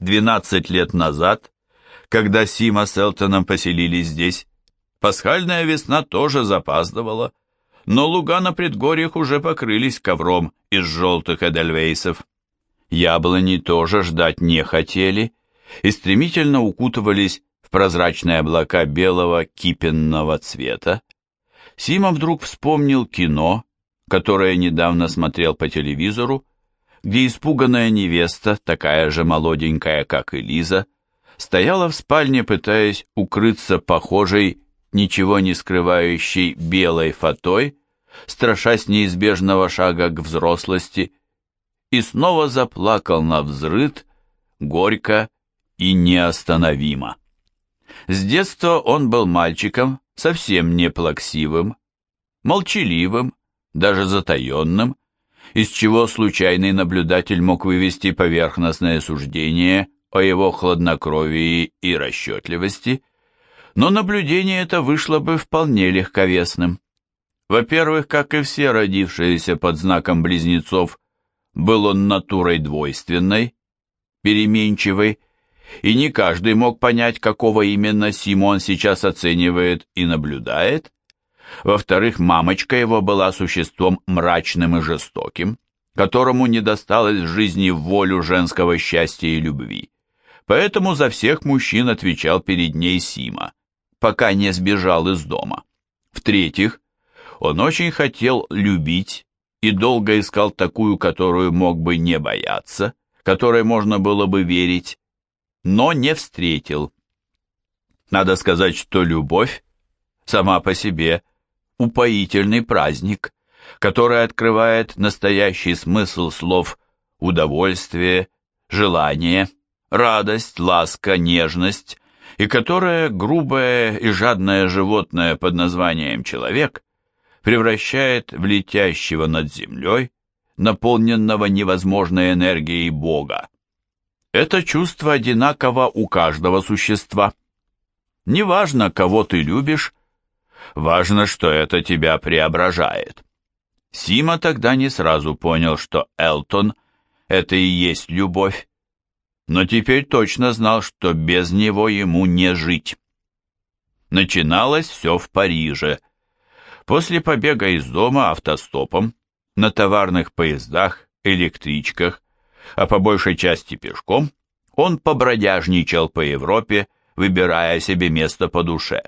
12 лет назад, когда Сима с Элтоном поселились здесь, пасхальная весна тоже запаздывала, но луга на предгорьях уже покрылись ковром из желтых эдельвейсов. Яблони тоже ждать не хотели и стремительно укутывались в прозрачные облака белого кипенного цвета. Сима вдруг вспомнил кино, которое недавно смотрел по телевизору, где испуганная невеста, такая же молоденькая, как и Лиза, стояла в спальне, пытаясь укрыться похожей, ничего не скрывающей белой фатой, страшась неизбежного шага к взрослости, и снова заплакал на взрыд, горько и неостановимо. С детства он был мальчиком, совсем не плаксивым, молчаливым, даже затаенным, из чего случайный наблюдатель мог вывести поверхностное суждение о его хладнокровии и расчетливости, но наблюдение это вышло бы вполне легковесным. Во-первых, как и все родившиеся под знаком близнецов, был он натурой двойственной, переменчивой, и не каждый мог понять, какого именно Симон сейчас оценивает и наблюдает, во-вторых, мамочка его была существом мрачным и жестоким, которому не досталось в жизни волю женского счастья и любви. Поэтому за всех мужчин отвечал перед ней Сима, пока не сбежал из дома. В-третьих, он очень хотел любить и долго искал такую, которую мог бы не бояться, которой можно было бы верить, но не встретил. Надо сказать, что любовь сама по себе упоительный праздник, который открывает настоящий смысл слов удовольствие, желание, радость, ласка, нежность, и которое грубое и жадное животное под названием человек превращает в летящего над землей, наполненного невозможной энергией Бога. Это чувство одинаково у каждого существа. Неважно, кого ты любишь, Важно, что это тебя преображает. Сима тогда не сразу понял, что Элтон — это и есть любовь, но теперь точно знал, что без него ему не жить. Начиналось все в Париже. После побега из дома автостопом, на товарных поездах, электричках, а по большей части пешком, он побродяжничал по Европе, выбирая себе место по душе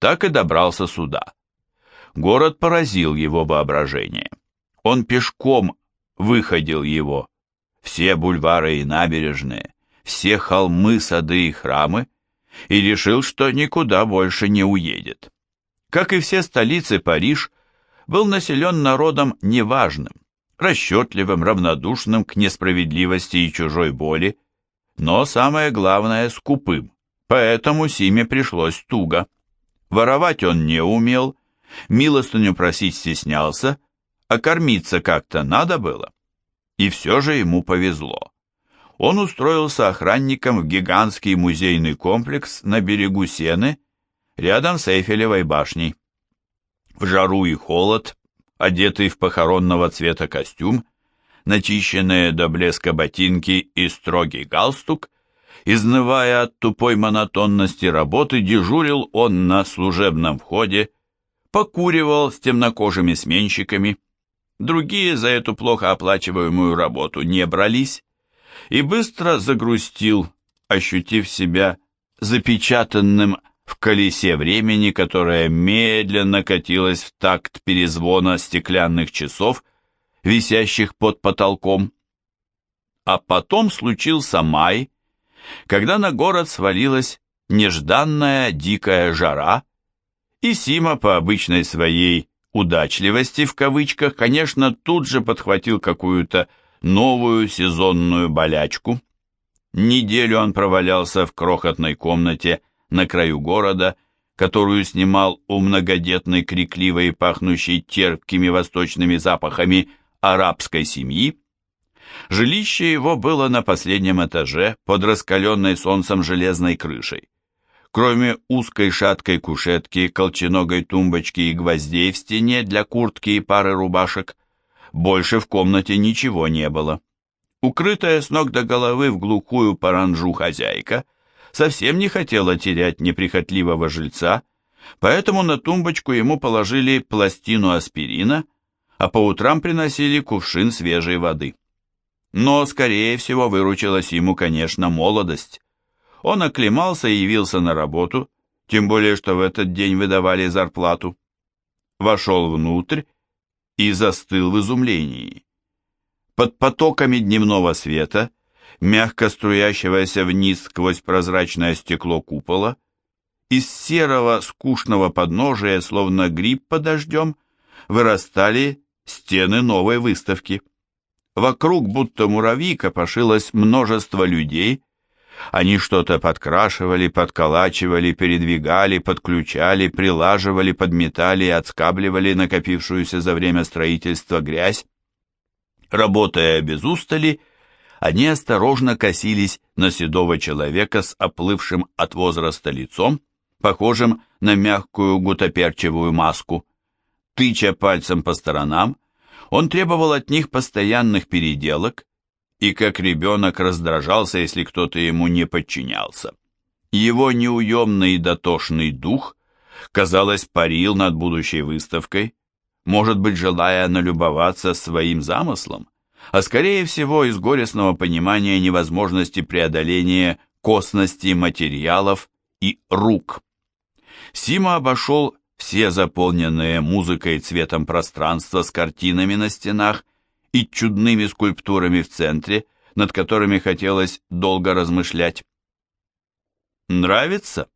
так и добрался сюда. Город поразил его воображение. Он пешком выходил его. Все бульвары и набережные, все холмы, сады и храмы, и решил, что никуда больше не уедет. Как и все столицы, Париж был населен народом неважным, расчетливым, равнодушным к несправедливости и чужой боли, но самое главное – скупым, поэтому Симе пришлось туго. Воровать он не умел, милостыню просить стеснялся, а кормиться как-то надо было. И все же ему повезло. Он устроился охранником в гигантский музейный комплекс на берегу Сены, рядом с Эйфелевой башней. В жару и холод, одетый в похоронного цвета костюм, начищенные до блеска ботинки и строгий галстук, Изнывая от тупой монотонности работы, дежурил он на служебном входе, покуривал с темнокожими сменщиками. Другие за эту плохо оплачиваемую работу не брались и быстро загрустил, ощутив себя запечатанным в колесе времени, которое медленно катилось в такт перезвона стеклянных часов, висящих под потолком. А потом случился май, когда на город свалилась нежданная дикая жара, и Сима по обычной своей «удачливости» в кавычках, конечно, тут же подхватил какую-то новую сезонную болячку. Неделю он провалялся в крохотной комнате на краю города, которую снимал у многодетной, крикливой и пахнущей терпкими восточными запахами арабской семьи, Жилище его было на последнем этаже под раскаленной солнцем железной крышей. Кроме узкой шаткой кушетки, колченогой тумбочки и гвоздей в стене для куртки и пары рубашек, больше в комнате ничего не было. Укрытая с ног до головы в глухую паранжу хозяйка совсем не хотела терять неприхотливого жильца, поэтому на тумбочку ему положили пластину аспирина, а по утрам приносили кувшин свежей воды. Но, скорее всего, выручилась ему, конечно, молодость. Он оклемался и явился на работу, тем более, что в этот день выдавали зарплату. Вошел внутрь и застыл в изумлении. Под потоками дневного света, мягко струящегося вниз сквозь прозрачное стекло купола, из серого скучного подножия, словно гриб под дождем, вырастали стены новой выставки. Вокруг, будто муравьи, копошилось множество людей. Они что-то подкрашивали, подколачивали, передвигали, подключали, прилаживали, подметали и отскабливали накопившуюся за время строительства грязь. Работая без устали, они осторожно косились на седого человека с оплывшим от возраста лицом, похожим на мягкую гутоперчевую маску. Тыча пальцем по сторонам, он требовал от них постоянных переделок и как ребенок раздражался, если кто-то ему не подчинялся. Его неуемный и дотошный дух, казалось, парил над будущей выставкой, может быть, желая налюбоваться своим замыслом, а скорее всего из горестного понимания невозможности преодоления косности материалов и рук. Сима обошел все заполненные музыкой и цветом пространства с картинами на стенах и чудными скульптурами в центре, над которыми хотелось долго размышлять. «Нравится?»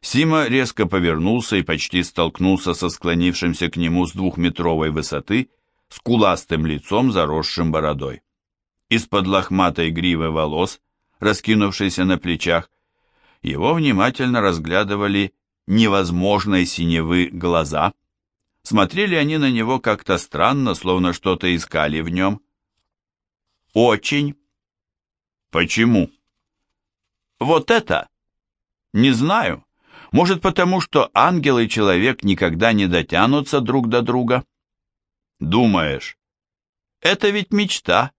Сима резко повернулся и почти столкнулся со склонившимся к нему с двухметровой высоты скуластым лицом, заросшим бородой. Из-под лохматой гривы волос, раскинувшейся на плечах, его внимательно разглядывали невозможной синевы глаза. Смотрели они на него как-то странно, словно что-то искали в нем. Очень. Почему? Вот это? Не знаю. Может, потому что ангел и человек никогда не дотянутся друг до друга? Думаешь? Это ведь мечта.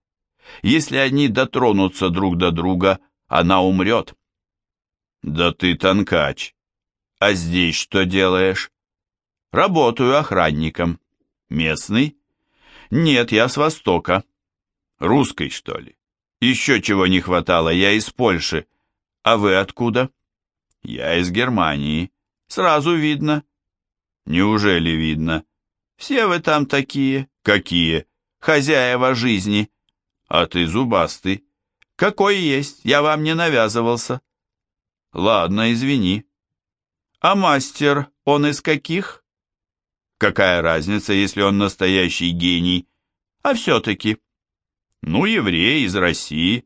Если они дотронутся друг до друга, она умрет. Да ты танкач. А здесь что делаешь? Работаю охранником. Местный? Нет, я с Востока. Русской, что ли? Еще чего не хватало, я из Польши. А вы откуда? Я из Германии. Сразу видно. Неужели видно? Все вы там такие. Какие? Хозяева жизни. А ты зубастый. Какой есть, я вам не навязывался. Ладно, извини. А мастер, он из каких? Какая разница, если он настоящий гений? А все-таки. Ну, еврей из России.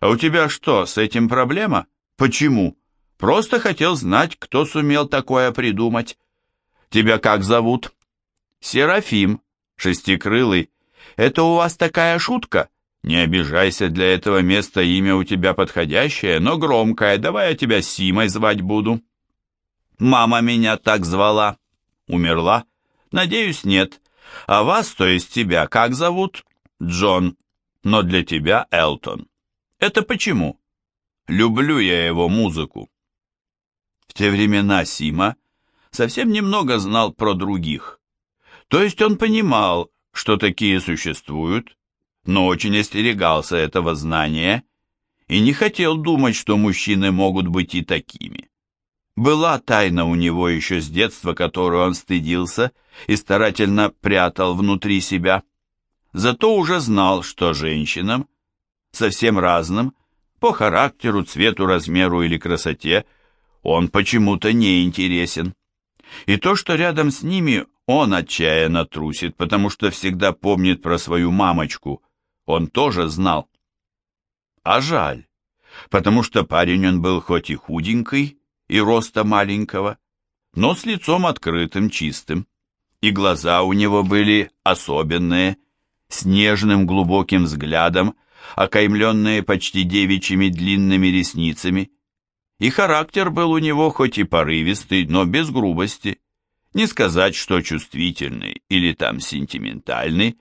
А у тебя что, с этим проблема? Почему? Просто хотел знать, кто сумел такое придумать. Тебя как зовут? Серафим, шестикрылый. Это у вас такая шутка? Не обижайся, для этого места имя у тебя подходящее, но громкое. Давай я тебя Симой звать буду. Мама меня так звала. Умерла? Надеюсь, нет. А вас, то есть тебя, как зовут? Джон. Но для тебя Элтон. Это почему? Люблю я его музыку. В те времена Сима совсем немного знал про других. То есть он понимал, что такие существуют, но очень остерегался этого знания и не хотел думать, что мужчины могут быть и такими. Была тайна у него еще с детства, которую он стыдился и старательно прятал внутри себя. Зато уже знал, что женщинам, совсем разным, по характеру, цвету, размеру или красоте, он почему-то не интересен. И то, что рядом с ними он отчаянно трусит, потому что всегда помнит про свою мамочку, он тоже знал. А жаль, потому что парень он был хоть и худенький, и роста маленького, но с лицом открытым, чистым. И глаза у него были особенные, с нежным глубоким взглядом, окаймленные почти девичьими длинными ресницами. И характер был у него хоть и порывистый, но без грубости. Не сказать, что чувствительный или там сентиментальный,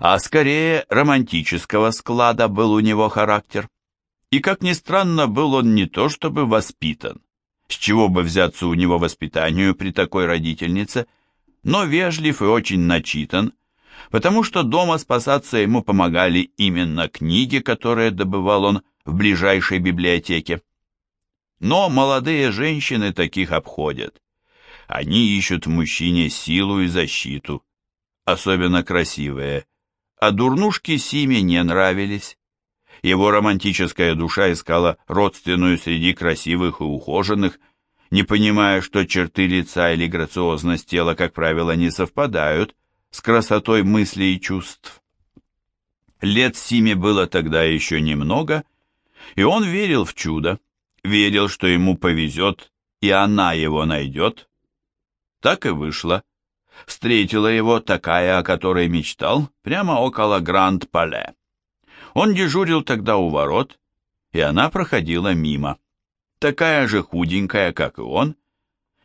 а скорее романтического склада был у него характер. И, как ни странно, был он не то чтобы воспитан, с чего бы взяться у него воспитанию при такой родительнице, но вежлив и очень начитан, потому что дома спасаться ему помогали именно книги, которые добывал он в ближайшей библиотеке. Но молодые женщины таких обходят. Они ищут в мужчине силу и защиту, особенно красивые, а дурнушки Симе не нравились. Его романтическая душа искала родственную среди красивых и ухоженных, не понимая, что черты лица или грациозность тела, как правило, не совпадают с красотой мыслей и чувств. Лет Симе было тогда еще немного, и он верил в чудо, верил, что ему повезет, и она его найдет. Так и вышло. Встретила его такая, о которой мечтал, прямо около Гранд-Пале. Он дежурил тогда у ворот, и она проходила мимо. Такая же худенькая, как и он,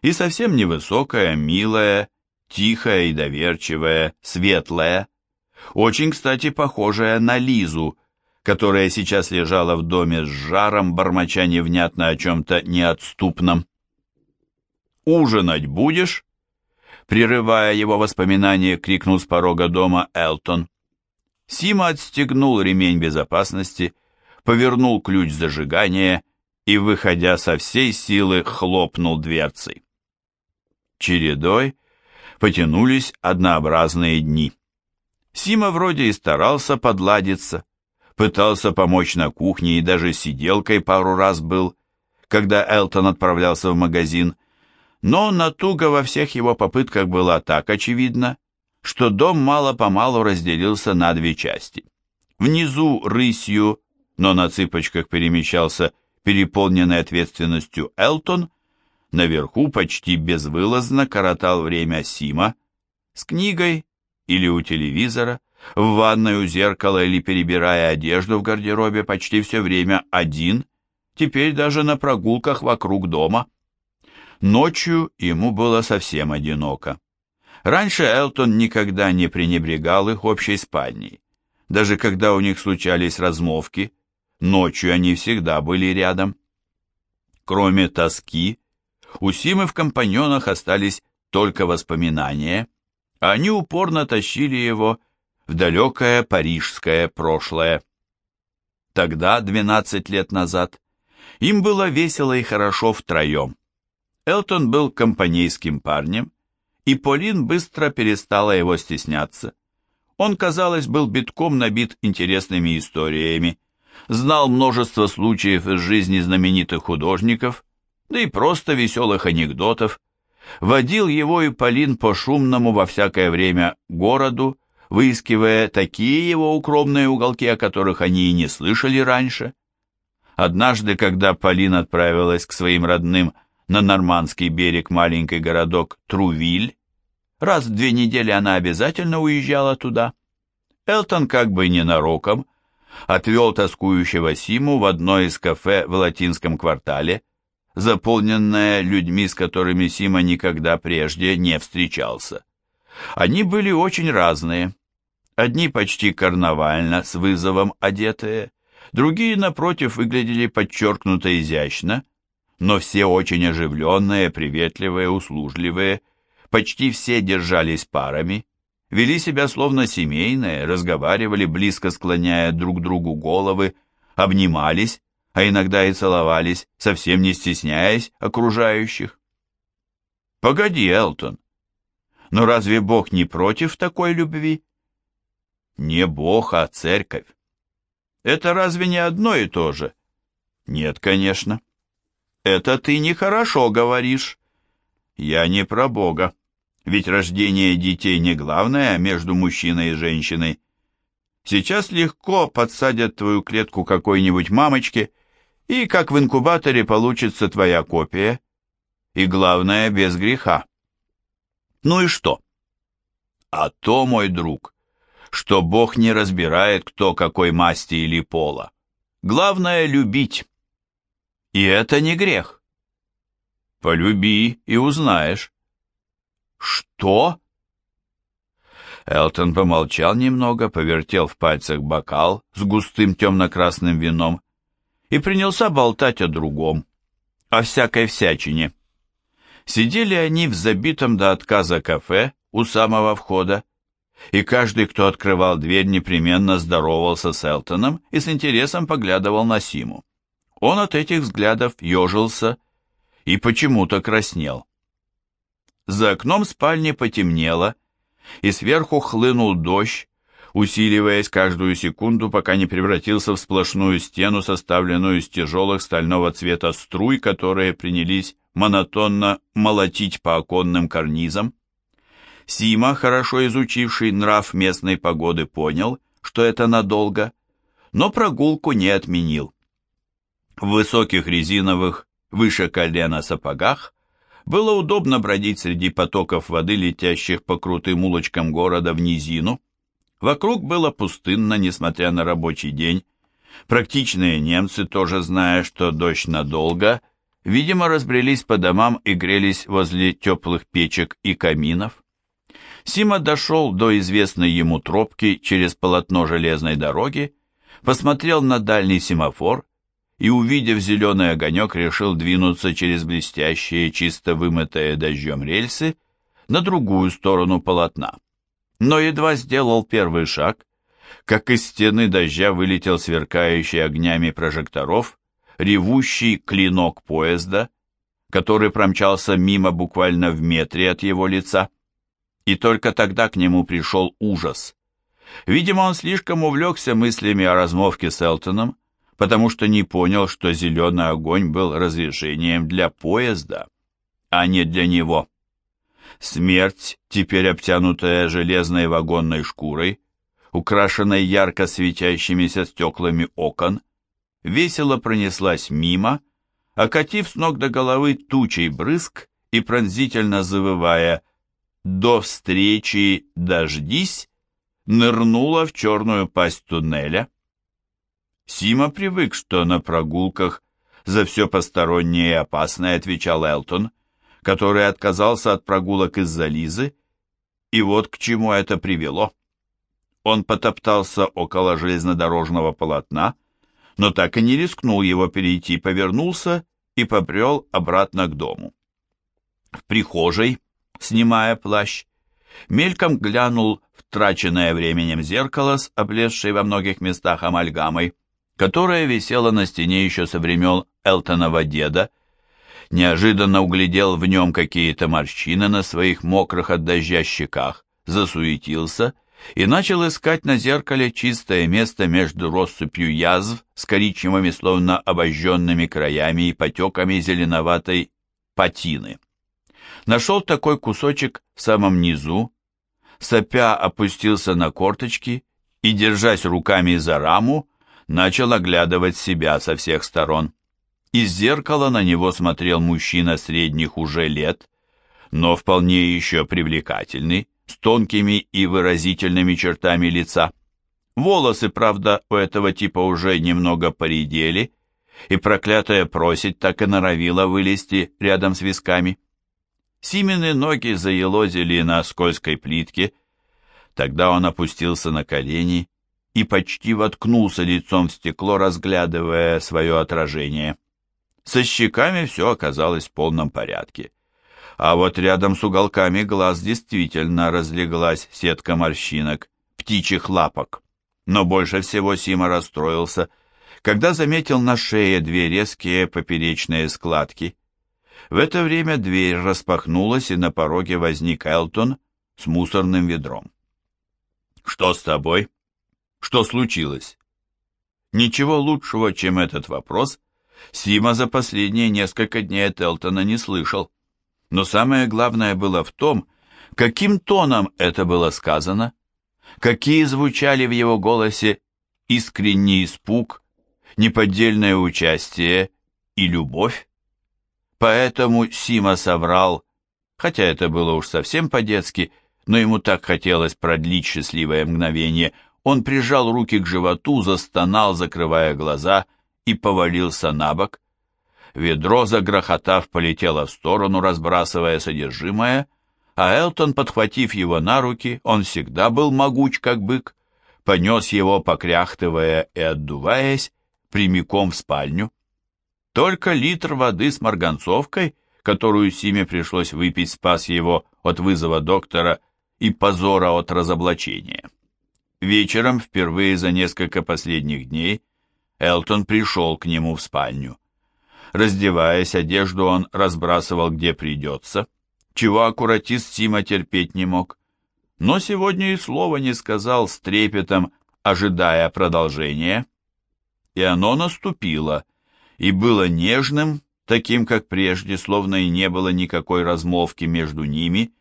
и совсем невысокая, милая, тихая и доверчивая, светлая, очень, кстати, похожая на Лизу, которая сейчас лежала в доме с жаром, бормоча невнятно о чем-то неотступном. «Ужинать будешь?» Прерывая его воспоминания, крикнул с порога дома Элтон. Сима отстегнул ремень безопасности, повернул ключ зажигания и, выходя со всей силы, хлопнул дверцей. Чередой потянулись однообразные дни. Сима вроде и старался подладиться, пытался помочь на кухне и даже сиделкой пару раз был, когда Элтон отправлялся в магазин, но натуга во всех его попытках была так очевидна, что дом мало-помалу разделился на две части. Внизу рысью, но на цыпочках перемещался переполненный ответственностью Элтон, наверху почти безвылазно коротал время Сима с книгой или у телевизора, в ванной у зеркала или перебирая одежду в гардеробе почти все время один, теперь даже на прогулках вокруг дома. Ночью ему было совсем одиноко. Раньше Элтон никогда не пренебрегал их общей спальней. Даже когда у них случались размовки, ночью они всегда были рядом. Кроме тоски, у Симы в компаньонах остались только воспоминания, а они упорно тащили его в далекое парижское прошлое. Тогда, 12 лет назад, им было весело и хорошо втроем. Элтон был компанейским парнем, и Полин быстро перестала его стесняться. Он, казалось, был битком набит интересными историями, знал множество случаев из жизни знаменитых художников, да и просто веселых анекдотов, водил его и Полин по шумному во всякое время городу, выискивая такие его укромные уголки, о которых они и не слышали раньше. Однажды, когда Полин отправилась к своим родным на нормандский берег маленький городок Трувиль, раз в две недели она обязательно уезжала туда, Элтон как бы ненароком отвел тоскующего Симу в одно из кафе в латинском квартале, заполненное людьми, с которыми Сима никогда прежде не встречался. Они были очень разные. Одни почти карнавально, с вызовом одетые, другие, напротив, выглядели подчеркнуто изящно, но все очень оживленные, приветливые, услужливые, почти все держались парами, вели себя словно семейные, разговаривали, близко склоняя друг другу головы, обнимались, а иногда и целовались, совсем не стесняясь окружающих. «Погоди, Элтон, но разве Бог не против такой любви?» «Не Бог, а церковь. Это разве не одно и то же?» «Нет, конечно». «Это ты нехорошо говоришь». «Я не про Бога. Ведь рождение детей не главное между мужчиной и женщиной. Сейчас легко подсадят твою клетку какой-нибудь мамочке, и как в инкубаторе получится твоя копия. И главное, без греха. Ну и что? А то, мой друг, что Бог не разбирает, кто какой масти или пола. Главное — любить. И это не грех. Полюби и узнаешь. Что? Элтон помолчал немного, повертел в пальцах бокал с густым темно-красным вином и принялся болтать о другом, о всякой всячине. Сидели они в забитом до отказа кафе у самого входа, и каждый, кто открывал дверь, непременно здоровался с Элтоном и с интересом поглядывал на Симу. Он от этих взглядов ежился и почему-то краснел. За окном спальни потемнело, и сверху хлынул дождь, усиливаясь каждую секунду, пока не превратился в сплошную стену, составленную из тяжелых стального цвета струй, которые принялись монотонно молотить по оконным карнизам. Сима, хорошо изучивший нрав местной погоды, понял, что это надолго, но прогулку не отменил. В высоких резиновых, выше колена сапогах было удобно бродить среди потоков воды, летящих по крутым улочкам города в низину. Вокруг было пустынно, несмотря на рабочий день. Практичные немцы, тоже зная, что дождь надолго, видимо, разбрелись по домам и грелись возле теплых печек и каминов. Сима дошел до известной ему тропки через полотно железной дороги, посмотрел на дальний семафор и, увидев зеленый огонек, решил двинуться через блестящие, чисто вымытые дождем рельсы на другую сторону полотна. Но едва сделал первый шаг, как из стены дождя вылетел сверкающий огнями прожекторов ревущий клинок поезда, который промчался мимо буквально в метре от его лица. И только тогда к нему пришел ужас. Видимо, он слишком увлекся мыслями о размовке с Элтоном, потому что не понял, что зеленый огонь был разрешением для поезда, а не для него. Смерть, теперь обтянутая железной вагонной шкурой, украшенной ярко светящимися стеклами окон, весело пронеслась мимо, окатив с ног до головы тучей брызг и пронзительно завывая «До встречи, дождись!» нырнула в черную пасть туннеля. Сима привык, что на прогулках за все постороннее и опасное отвечал Элтон, который отказался от прогулок из-за Лизы, и вот к чему это привело. Он потоптался около железнодорожного полотна, но так и не рискнул его перейти, повернулся и побрел обратно к дому. В прихожей, снимая плащ, мельком глянул в траченное временем зеркало с облезшей во многих местах амальгамой, которая висела на стене еще со времен Элтонова деда, неожиданно углядел в нем какие-то морщины на своих мокрых от дождя щеках, засуетился и начал искать на зеркале чистое место между россыпью язв с коричневыми, словно обожженными краями и потеками зеленоватой патины. Нашел такой кусочек в самом низу, сопя опустился на корточки и, держась руками за раму, начал оглядывать себя со всех сторон. Из зеркала на него смотрел мужчина средних уже лет, но вполне еще привлекательный, с тонкими и выразительными чертами лица. Волосы, правда, у этого типа уже немного поредели, и проклятая просить так и норовила вылезти рядом с висками. Симины ноги заелозили на скользкой плитке, тогда он опустился на колени и почти воткнулся лицом в стекло, разглядывая свое отражение. Со щеками все оказалось в полном порядке. А вот рядом с уголками глаз действительно разлеглась сетка морщинок, птичьих лапок. Но больше всего Сима расстроился, когда заметил на шее две резкие поперечные складки. В это время дверь распахнулась, и на пороге возник Элтон с мусорным ведром. «Что с тобой?» Что случилось? Ничего лучшего, чем этот вопрос, Сима за последние несколько дней от Элтона не слышал. Но самое главное было в том, каким тоном это было сказано, какие звучали в его голосе искренний испуг, неподдельное участие и любовь. Поэтому Сима соврал, хотя это было уж совсем по-детски, но ему так хотелось продлить счастливое мгновение – он прижал руки к животу, застонал, закрывая глаза, и повалился на бок. Ведро, загрохотав, полетело в сторону, разбрасывая содержимое, а Элтон, подхватив его на руки, он всегда был могуч, как бык, понес его, покряхтывая и отдуваясь, прямиком в спальню. Только литр воды с марганцовкой, которую Симе пришлось выпить, спас его от вызова доктора и позора от разоблачения. Вечером, впервые за несколько последних дней, Элтон пришел к нему в спальню. Раздеваясь, одежду он разбрасывал где придется, чего аккуратист Сима терпеть не мог. Но сегодня и слова не сказал с трепетом, ожидая продолжения. И оно наступило, и было нежным, таким, как прежде, словно и не было никакой размолвки между ними,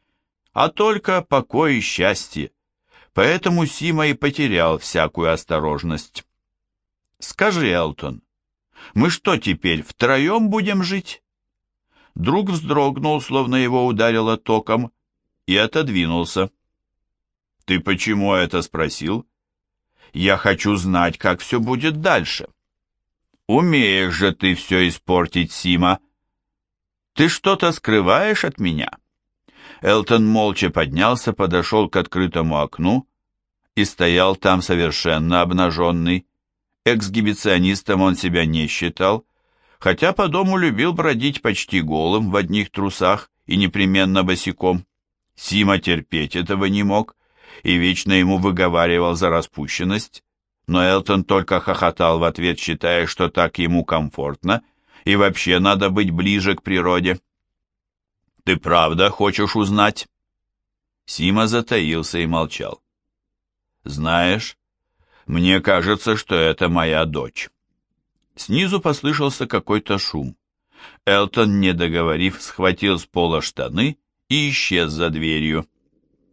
а только покой и счастье. Поэтому Сима и потерял всякую осторожность. «Скажи, Элтон, мы что теперь, втроем будем жить?» Друг вздрогнул, словно его ударило током, и отодвинулся. «Ты почему это спросил?» «Я хочу знать, как все будет дальше». «Умеешь же ты все испортить, Сима!» «Ты что-то скрываешь от меня?» Элтон молча поднялся, подошел к открытому окну и стоял там совершенно обнаженный. Эксгибиционистом он себя не считал, хотя по дому любил бродить почти голым в одних трусах и непременно босиком. Сима терпеть этого не мог и вечно ему выговаривал за распущенность, но Элтон только хохотал в ответ, считая, что так ему комфортно и вообще надо быть ближе к природе. «Ты правда хочешь узнать?» Сима затаился и молчал. «Знаешь, мне кажется, что это моя дочь». Снизу послышался какой-то шум. Элтон, не договорив, схватил с пола штаны и исчез за дверью.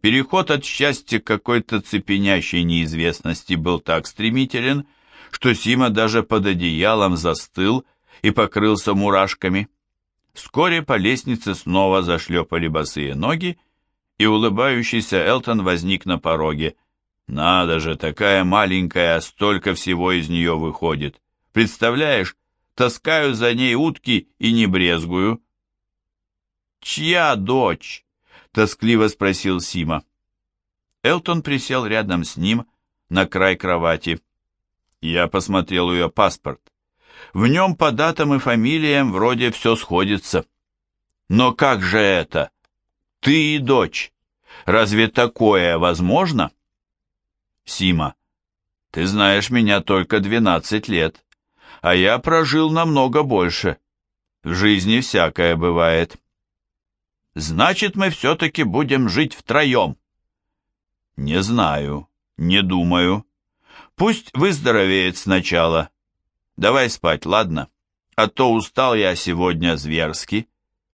Переход от счастья к какой-то цепенящей неизвестности был так стремителен, что Сима даже под одеялом застыл и покрылся мурашками. Вскоре по лестнице снова зашлепали босые ноги, и улыбающийся Элтон возник на пороге. Надо же, такая маленькая, столько всего из нее выходит. Представляешь, таскаю за ней утки и не брезгую. «Чья дочь?» — тоскливо спросил Сима. Элтон присел рядом с ним на край кровати. Я посмотрел ее паспорт. В нем по датам и фамилиям вроде все сходится. Но как же это? Ты и дочь. Разве такое возможно? Сима, ты знаешь меня только двенадцать лет, а я прожил намного больше. В жизни всякое бывает. Значит, мы все-таки будем жить втроем. Не знаю, не думаю. Пусть выздоровеет сначала. Давай спать, ладно? А то устал я сегодня зверски.